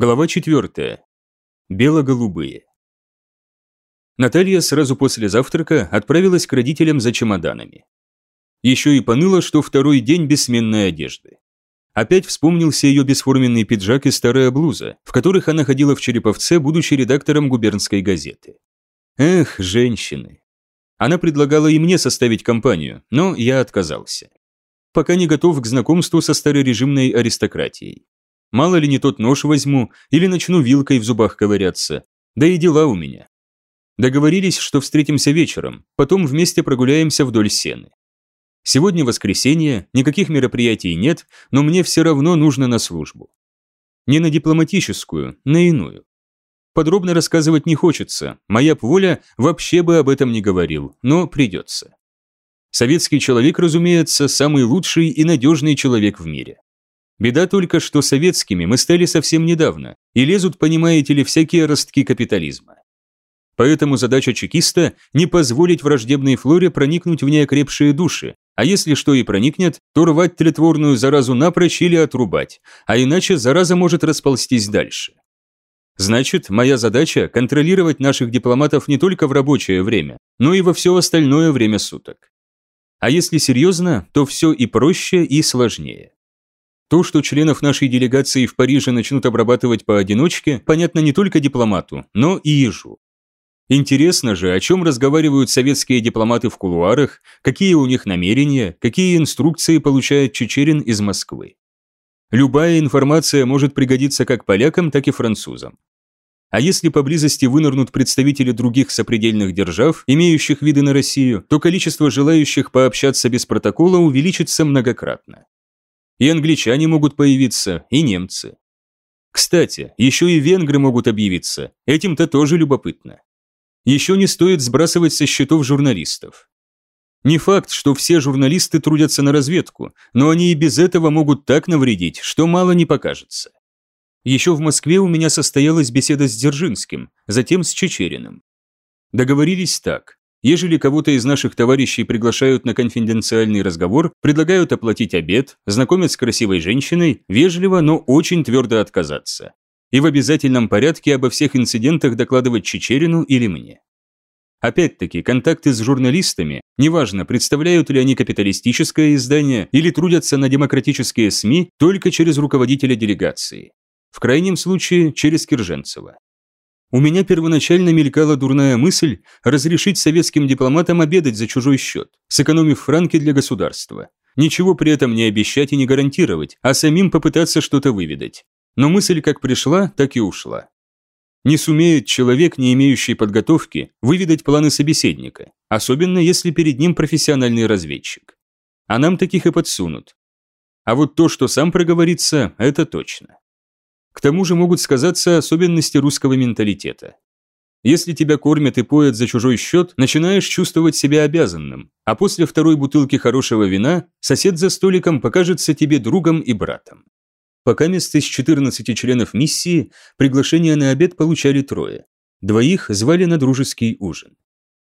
Глава 4. Бело-голубые. Наталья сразу после завтрака отправилась к родителям за чемоданами. Еще и поныла, что второй день бессменной одежды. Опять вспомнился ее бесформенный пиджак и старая блуза, в которых она ходила в Череповце, будучи редактором губернской газеты. Эх, женщины. Она предлагала и мне составить компанию, но я отказался. Пока не готов к знакомству со старорежимной аристократией. Мало ли не тот нож возьму или начну вилкой в зубах ковыряться. Да и дела у меня. Договорились, что встретимся вечером, потом вместе прогуляемся вдоль сены. Сегодня воскресенье, никаких мероприятий нет, но мне все равно нужно на службу. Не на дипломатическую, на иную. Подробно рассказывать не хочется, моя воля вообще бы об этом не говорил, но придется. Советский человек, разумеется, самый лучший и надежный человек в мире. Беда только, что советскими мы стали совсем недавно, и лезут, понимаете ли, всякие ростки капитализма. Поэтому задача чекиста – не позволить враждебной флоре проникнуть в неокрепшие души, а если что и проникнет, то рвать тлетворную заразу напрочь или отрубать, а иначе зараза может расползтись дальше. Значит, моя задача – контролировать наших дипломатов не только в рабочее время, но и во все остальное время суток. А если серьезно, то все и проще, и сложнее. То, что членов нашей делегации в Париже начнут обрабатывать поодиночке, понятно не только дипломату, но и ежу. Интересно же, о чем разговаривают советские дипломаты в кулуарах, какие у них намерения, какие инструкции получает Чечерин из Москвы. Любая информация может пригодиться как полякам, так и французам. А если поблизости вынырнут представители других сопредельных держав, имеющих виды на Россию, то количество желающих пообщаться без протокола увеличится многократно. И англичане могут появиться, и немцы. Кстати, еще и венгры могут объявиться, этим-то тоже любопытно. Еще не стоит сбрасывать со счетов журналистов. Не факт, что все журналисты трудятся на разведку, но они и без этого могут так навредить, что мало не покажется. Еще в Москве у меня состоялась беседа с Дзержинским, затем с Чечериным. Договорились так. Ежели кого-то из наших товарищей приглашают на конфиденциальный разговор, предлагают оплатить обед, знакомят с красивой женщиной, вежливо, но очень твердо отказаться. И в обязательном порядке обо всех инцидентах докладывать Чечерину или мне. Опять-таки, контакты с журналистами, неважно, представляют ли они капиталистическое издание или трудятся на демократические СМИ, только через руководителя делегации. В крайнем случае, через Кирженцева. У меня первоначально мелькала дурная мысль разрешить советским дипломатам обедать за чужой счет, сэкономив франки для государства. Ничего при этом не обещать и не гарантировать, а самим попытаться что-то выведать. Но мысль как пришла, так и ушла. Не сумеет человек, не имеющий подготовки, выведать планы собеседника, особенно если перед ним профессиональный разведчик. А нам таких и подсунут. А вот то, что сам проговорится, это точно. К тому же могут сказаться особенности русского менталитета. Если тебя кормят и поят за чужой счет, начинаешь чувствовать себя обязанным, а после второй бутылки хорошего вина сосед за столиком покажется тебе другом и братом. Пока место из 14 членов миссии приглашение на обед получали трое. Двоих звали на дружеский ужин.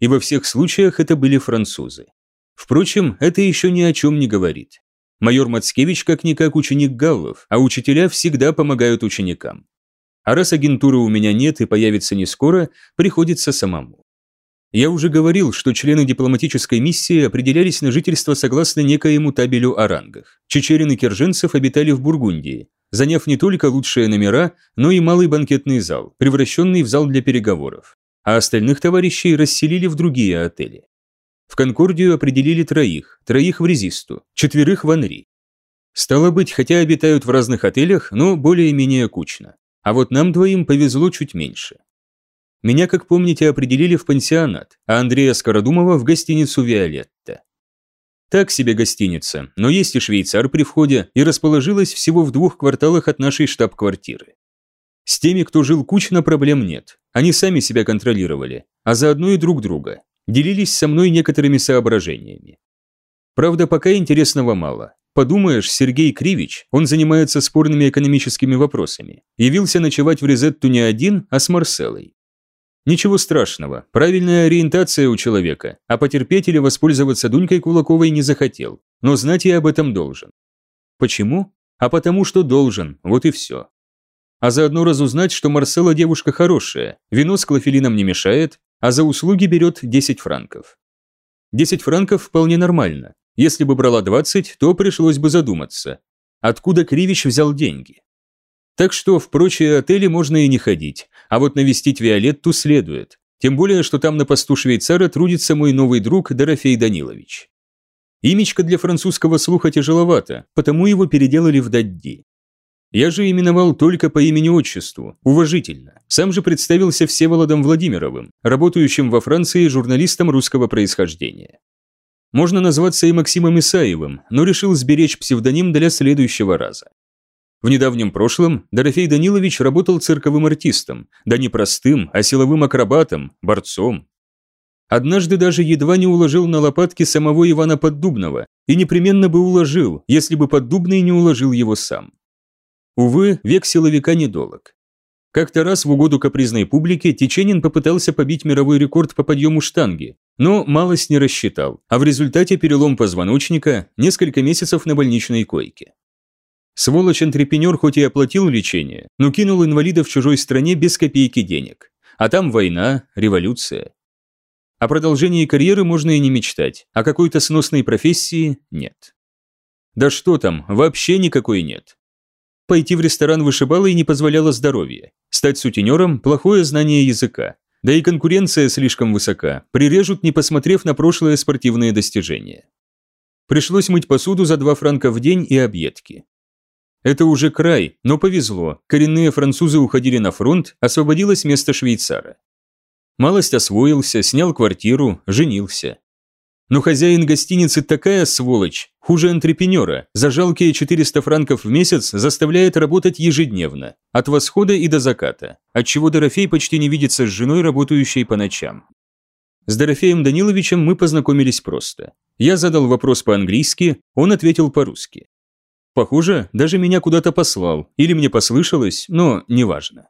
И во всех случаях это были французы. Впрочем, это еще ни о чем не говорит. Майор Мацкевич как-никак ученик Галлов, а учителя всегда помогают ученикам. А раз агентуры у меня нет и появится не скоро, приходится самому. Я уже говорил, что члены дипломатической миссии определялись на жительство согласно некоему табелю о рангах. Чечерин и Керженцев обитали в Бургундии, заняв не только лучшие номера, но и малый банкетный зал, превращенный в зал для переговоров. А остальных товарищей расселили в другие отели. В Конкордию определили троих, троих в Резисту, четверых в Анри. Стало быть, хотя обитают в разных отелях, но более-менее кучно. А вот нам двоим повезло чуть меньше. Меня, как помните, определили в пансионат, а Андрея Скородумова в гостиницу «Виолетта». Так себе гостиница, но есть и швейцар при входе, и расположилась всего в двух кварталах от нашей штаб-квартиры. С теми, кто жил кучно, проблем нет. Они сами себя контролировали, а заодно и друг друга делились со мной некоторыми соображениями. Правда, пока интересного мало. Подумаешь, Сергей Кривич, он занимается спорными экономическими вопросами, явился ночевать в Резетту не один, а с Марселой. Ничего страшного, правильная ориентация у человека, а потерпеть или воспользоваться Дунькой Кулаковой не захотел, но знать я об этом должен. Почему? А потому что должен, вот и все. а заодно разузнать, что Марсела девушка хорошая, вино с клофелином не мешает, а за услуги берет 10 франков. 10 франков вполне нормально. Если бы брала 20, то пришлось бы задуматься. Откуда Кривич взял деньги? Так что в прочие отели можно и не ходить, а вот навестить Виолетту следует. Тем более, что там на посту швейцара трудится мой новый друг Дорофей Данилович. Имечко для французского слуха тяжеловато, потому его переделали в Дадди. Я же именовал только по имени-отчеству, уважительно. Сам же представился Всеволодом Владимировым, работающим во Франции журналистом русского происхождения. Можно назваться и Максимом Исаевым, но решил сберечь псевдоним для следующего раза. В недавнем прошлом Дорофей Данилович работал цирковым артистом, да не простым, а силовым акробатом, борцом. Однажды даже едва не уложил на лопатки самого Ивана Поддубного, и непременно бы уложил, если бы Поддубный не уложил его сам. Увы, век силовика недолог. Как-то раз в угоду капризной публике Теченин попытался побить мировой рекорд по подъему штанги, но малость не рассчитал, а в результате перелом позвоночника, несколько месяцев на больничной койке. Сволочь-антрепенер хоть и оплатил лечение, но кинул инвалида в чужой стране без копейки денег. А там война, революция. О продолжении карьеры можно и не мечтать, а какой-то сносной профессии нет. Да что там, вообще никакой нет. Пойти в ресторан вышибало и не позволяло здоровье. Стать сутенером – плохое знание языка. Да и конкуренция слишком высока, прирежут, не посмотрев на прошлое спортивные достижения. Пришлось мыть посуду за 2 франка в день и объедки. Это уже край, но повезло. Коренные французы уходили на фронт, освободилось место швейцара. Малость освоился, снял квартиру, женился. Но хозяин гостиницы такая сволочь, хуже антрепенера, за жалкие 400 франков в месяц заставляет работать ежедневно, от восхода и до заката, отчего Дорофей почти не видится с женой, работающей по ночам. С Дорофеем Даниловичем мы познакомились просто. Я задал вопрос по-английски, он ответил по-русски. Похоже, даже меня куда-то послал, или мне послышалось, но неважно.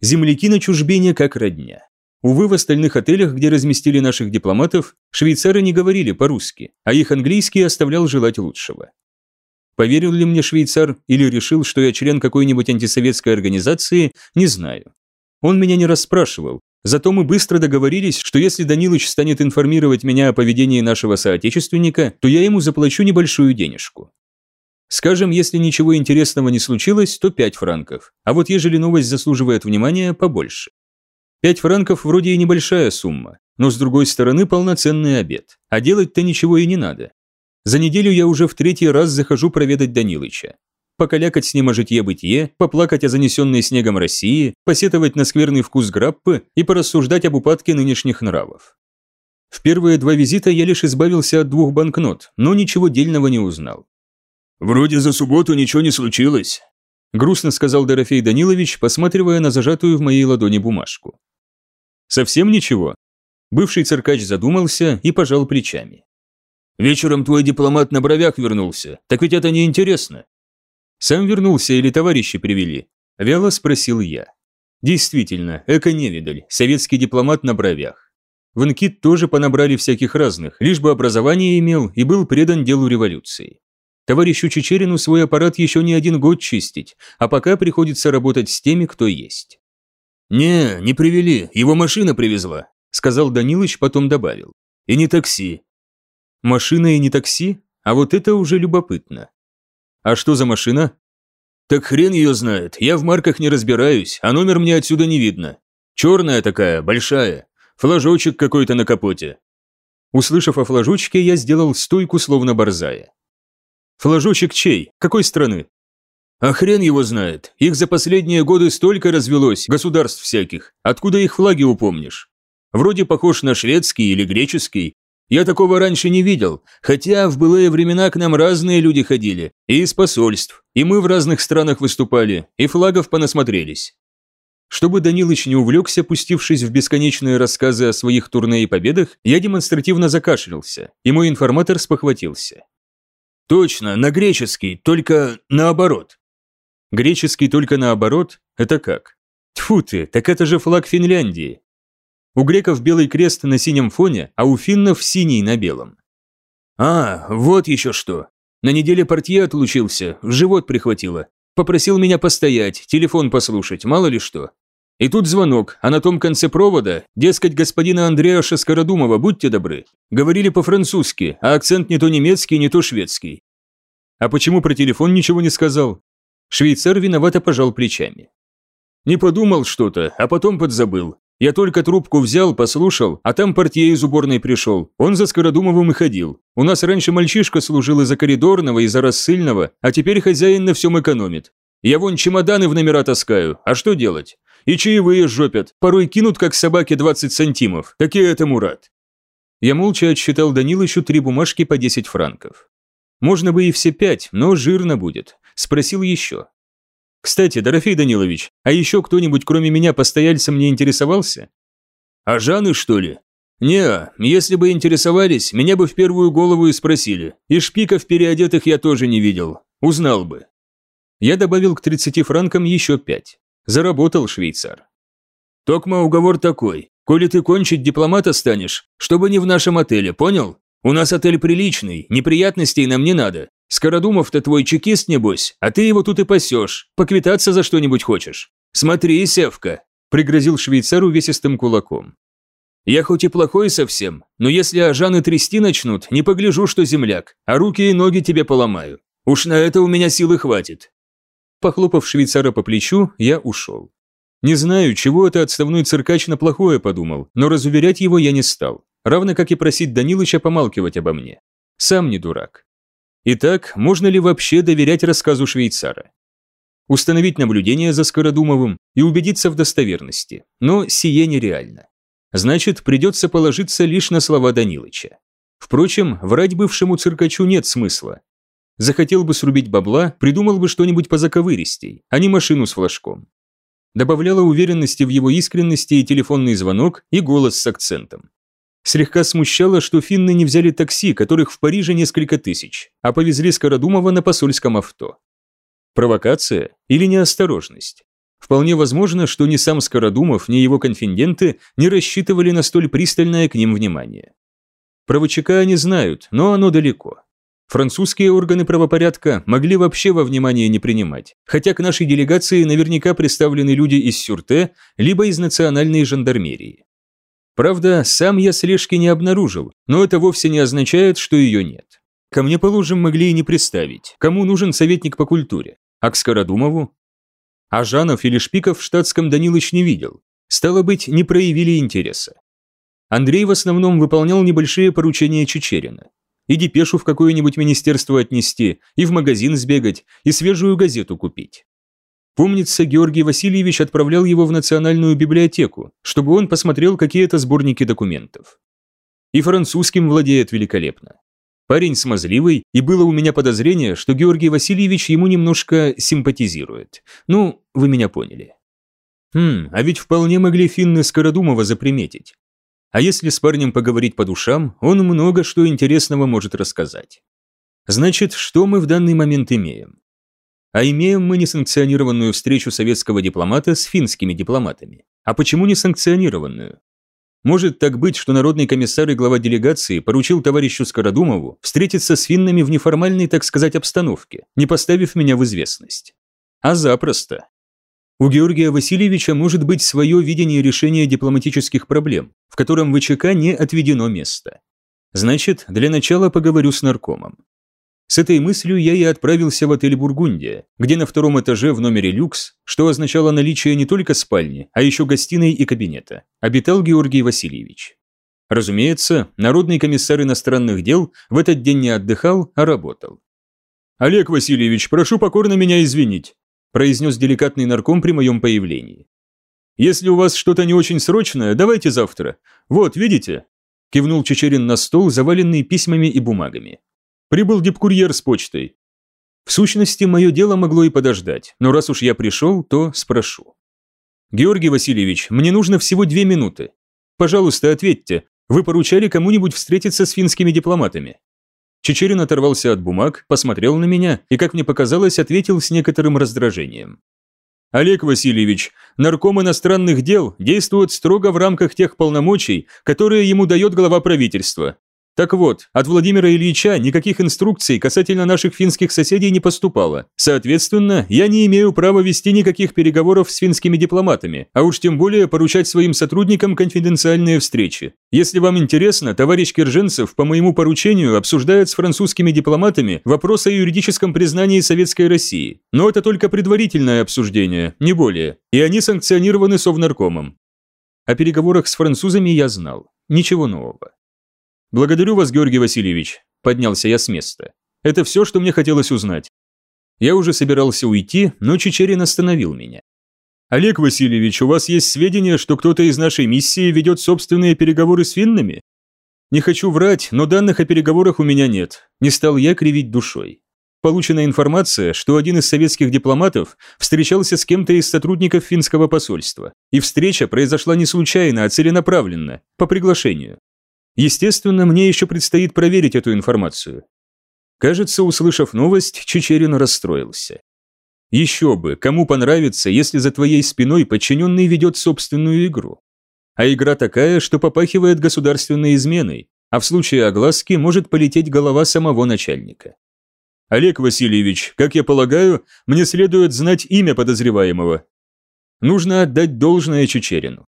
Земляки на чужбине как родня. Увы, в остальных отелях, где разместили наших дипломатов, швейцары не говорили по-русски, а их английский оставлял желать лучшего. Поверил ли мне швейцар или решил, что я член какой-нибудь антисоветской организации, не знаю. Он меня не расспрашивал, зато мы быстро договорились, что если Данилыч станет информировать меня о поведении нашего соотечественника, то я ему заплачу небольшую денежку. Скажем, если ничего интересного не случилось, то 5 франков, а вот ежели новость заслуживает внимания, побольше. 5 франков вроде и небольшая сумма, но с другой стороны полноценный обед, а делать-то ничего и не надо. За неделю я уже в третий раз захожу проведать Данилыча. Покалякать с ним о житье-бытие, поплакать о занесенной снегом России, посетовать на скверный вкус граппы и порассуждать об упадке нынешних нравов. В первые два визита я лишь избавился от двух банкнот, но ничего дельного не узнал. «Вроде за субботу ничего не случилось», – грустно сказал Дорофей Данилович, посматривая на зажатую в моей ладони бумажку. «Совсем ничего?» Бывший циркач задумался и пожал плечами. «Вечером твой дипломат на бровях вернулся, так ведь это неинтересно». «Сам вернулся или товарищи привели?» – вяло спросил я. Действительно, эко-невидаль, советский дипломат на бровях. В Инкит тоже понабрали всяких разных, лишь бы образование имел и был предан делу революции. Товарищу Чечерину свой аппарат еще не один год чистить, а пока приходится работать с теми, кто есть. «Не, не привели, его машина привезла», – сказал Данилыч, потом добавил. «И не такси». «Машина и не такси? А вот это уже любопытно». «А что за машина?» «Так хрен ее знает, я в марках не разбираюсь, а номер мне отсюда не видно. Черная такая, большая, флажочек какой-то на капоте». Услышав о флажочке, я сделал стойку, словно борзая. Флажочек чей? Какой страны? А хрен его знает. Их за последние годы столько развелось, государств всяких. Откуда их флаги упомнишь? Вроде похож на шведский или греческий. Я такого раньше не видел, хотя в былые времена к нам разные люди ходили, и из посольств, и мы в разных странах выступали, и флагов понасмотрелись. Чтобы Данилыч не увлекся, пустившись в бесконечные рассказы о своих турне и победах, я демонстративно закашлялся, и мой информатор спохватился. Точно, на греческий, только наоборот. Греческий только наоборот? Это как? Тьфу ты, так это же флаг Финляндии. У греков белый крест на синем фоне, а у финнов синий на белом. А, вот еще что. На неделе портье отлучился, живот прихватило. Попросил меня постоять, телефон послушать, мало ли что. И тут звонок, а на том конце провода, дескать, господина Андреаша Скородумова, будьте добры. Говорили по-французски, а акцент не то немецкий, не то шведский. А почему про телефон ничего не сказал? Швейцар виновато пожал плечами. Не подумал что-то, а потом подзабыл. Я только трубку взял, послушал, а там портье из уборной пришел. Он за Скородумовым и ходил. У нас раньше мальчишка служил и за коридорного, и за рассыльного, а теперь хозяин на всем экономит. Я вон чемоданы в номера таскаю, а что делать? И чаевые жопят, порой кинут, как собаке 20 сантимов. Так я этому рад. Я молча отсчитал Данилычу три бумажки по 10 франков. Можно бы и все пять, но жирно будет. Спросил еще. Кстати, Дорофей Данилович, а еще кто-нибудь кроме меня постояльцем не интересовался? А Жаны, что ли? Не, если бы интересовались, меня бы в первую голову и спросили. И шпиков переодетых я тоже не видел. Узнал бы. Я добавил к 30 франкам еще пять. Заработал швейцар. Токма уговор такой. Коли ты кончить дипломата станешь, чтобы не в нашем отеле, понял? У нас отель приличный, неприятностей нам не надо. Скородумов-то твой чекист, небось, а ты его тут и пасешь. Поквитаться за что-нибудь хочешь. Смотри, Севка!» – пригрозил швейцару весистым кулаком. «Я хоть и плохой совсем, но если ажаны трясти начнут, не погляжу, что земляк, а руки и ноги тебе поломаю. Уж на это у меня силы хватит». Похлопав швейцара по плечу, я ушел. Не знаю, чего это отставной циркач на плохое подумал, но разуверять его я не стал, равно как и просить Данилыча помалкивать обо мне. Сам не дурак. Итак, можно ли вообще доверять рассказу швейцара? Установить наблюдение за Скородумовым и убедиться в достоверности, но сие нереально. Значит, придется положиться лишь на слова Данилыча. Впрочем, врать бывшему циркачу нет смысла. Захотел бы срубить бабла, придумал бы что-нибудь позаковыристей, а не машину с флажком. Добавляла уверенности в его искренности и телефонный звонок, и голос с акцентом. Слегка смущало, что финны не взяли такси, которых в Париже несколько тысяч, а повезли Скородумова на посольском авто. Провокация или неосторожность? Вполне возможно, что ни сам Скородумов, ни его конфиденты не рассчитывали на столь пристальное к ним внимание. Про они знают, но оно далеко. Французские органы правопорядка могли вообще во внимание не принимать, хотя к нашей делегации наверняка представлены люди из Сюрте, либо из национальной жандармерии. Правда, сам я слежки не обнаружил, но это вовсе не означает, что ее нет. Ко мне, положим, могли и не представить, кому нужен советник по культуре, а к Скородумову? А Жанов или Шпиков в штатском Данилыч не видел, стало быть, не проявили интереса. Андрей в основном выполнял небольшие поручения Чечерина. И депешу в какое-нибудь министерство отнести, и в магазин сбегать, и свежую газету купить. Помнится, Георгий Васильевич отправлял его в Национальную библиотеку, чтобы он посмотрел какие-то сборники документов. И французским владеет великолепно. Парень смазливый, и было у меня подозрение, что Георгий Васильевич ему немножко симпатизирует. Ну, вы меня поняли. Хм, а ведь вполне могли финны Скородумова заприметить. А если с парнем поговорить по душам, он много что интересного может рассказать. Значит, что мы в данный момент имеем? А имеем мы несанкционированную встречу советского дипломата с финскими дипломатами. А почему несанкционированную? Может так быть, что народный комиссар и глава делегации поручил товарищу Скородумову встретиться с финнами в неформальной, так сказать, обстановке, не поставив меня в известность. А запросто. У Георгия Васильевича может быть свое видение решения дипломатических проблем, в котором ВЧК не отведено место. Значит, для начала поговорю с наркомом. С этой мыслью я и отправился в отель «Бургундия», где на втором этаже в номере «Люкс», что означало наличие не только спальни, а еще гостиной и кабинета, обитал Георгий Васильевич. Разумеется, народный комиссар иностранных дел в этот день не отдыхал, а работал. «Олег Васильевич, прошу покорно меня извинить», произнес деликатный нарком при моем появлении. «Если у вас что-то не очень срочное, давайте завтра. Вот, видите?» кивнул Чечерин на стол, заваленный письмами и бумагами. Прибыл дипкурьер с почтой. В сущности, мое дело могло и подождать, но раз уж я пришел, то спрошу. Георгий Васильевич, мне нужно всего две минуты. Пожалуйста, ответьте, вы поручали кому-нибудь встретиться с финскими дипломатами? Чечерин оторвался от бумаг, посмотрел на меня и, как мне показалось, ответил с некоторым раздражением. Олег Васильевич, нарком иностранных дел действует строго в рамках тех полномочий, которые ему дает глава правительства. Так вот, от Владимира Ильича никаких инструкций касательно наших финских соседей не поступало. Соответственно, я не имею права вести никаких переговоров с финскими дипломатами, а уж тем более поручать своим сотрудникам конфиденциальные встречи. Если вам интересно, товарищ Кирженцев по моему поручению обсуждает с французскими дипломатами вопрос о юридическом признании Советской России. Но это только предварительное обсуждение, не более. И они санкционированы Совнаркомом. О переговорах с французами я знал. Ничего нового. «Благодарю вас, Георгий Васильевич», – поднялся я с места. «Это все, что мне хотелось узнать». Я уже собирался уйти, но Чечерин остановил меня. «Олег Васильевич, у вас есть сведения, что кто-то из нашей миссии ведет собственные переговоры с финнами?» «Не хочу врать, но данных о переговорах у меня нет. Не стал я кривить душой. Получена информация, что один из советских дипломатов встречался с кем-то из сотрудников финского посольства, и встреча произошла не случайно, а целенаправленно, по приглашению. Естественно, мне еще предстоит проверить эту информацию. Кажется, услышав новость, Чечерин расстроился. Еще бы, кому понравится, если за твоей спиной подчиненный ведет собственную игру. А игра такая, что попахивает государственной изменой, а в случае огласки может полететь голова самого начальника. Олег Васильевич, как я полагаю, мне следует знать имя подозреваемого. Нужно отдать должное Чечерину.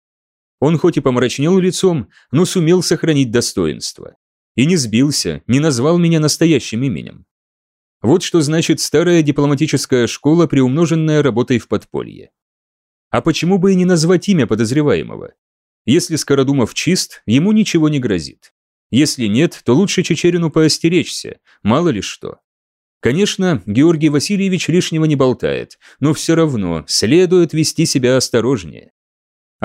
Он хоть и помрачнел лицом, но сумел сохранить достоинство. И не сбился, не назвал меня настоящим именем. Вот что значит старая дипломатическая школа, приумноженная работой в подполье. А почему бы и не назвать имя подозреваемого? Если Скородумов чист, ему ничего не грозит. Если нет, то лучше Чечерину поостеречься, мало ли что. Конечно, Георгий Васильевич лишнего не болтает, но все равно следует вести себя осторожнее.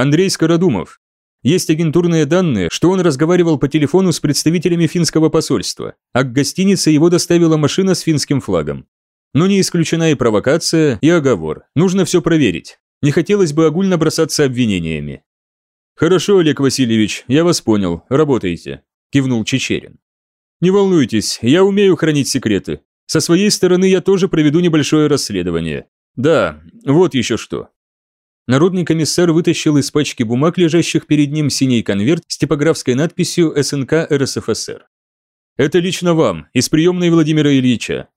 Андрей Скородумов. Есть агентурные данные, что он разговаривал по телефону с представителями финского посольства, а к гостинице его доставила машина с финским флагом. Но не исключена и провокация, и оговор. Нужно все проверить. Не хотелось бы огульно бросаться обвинениями. «Хорошо, Олег Васильевич, я вас понял. Работайте», – кивнул Чечерин. «Не волнуйтесь, я умею хранить секреты. Со своей стороны я тоже проведу небольшое расследование. Да, вот еще что. Народный комиссар вытащил из пачки бумаг, лежащих перед ним, синий конверт с типографской надписью «СНК РСФСР». «Это лично вам, из приемной Владимира Ильича.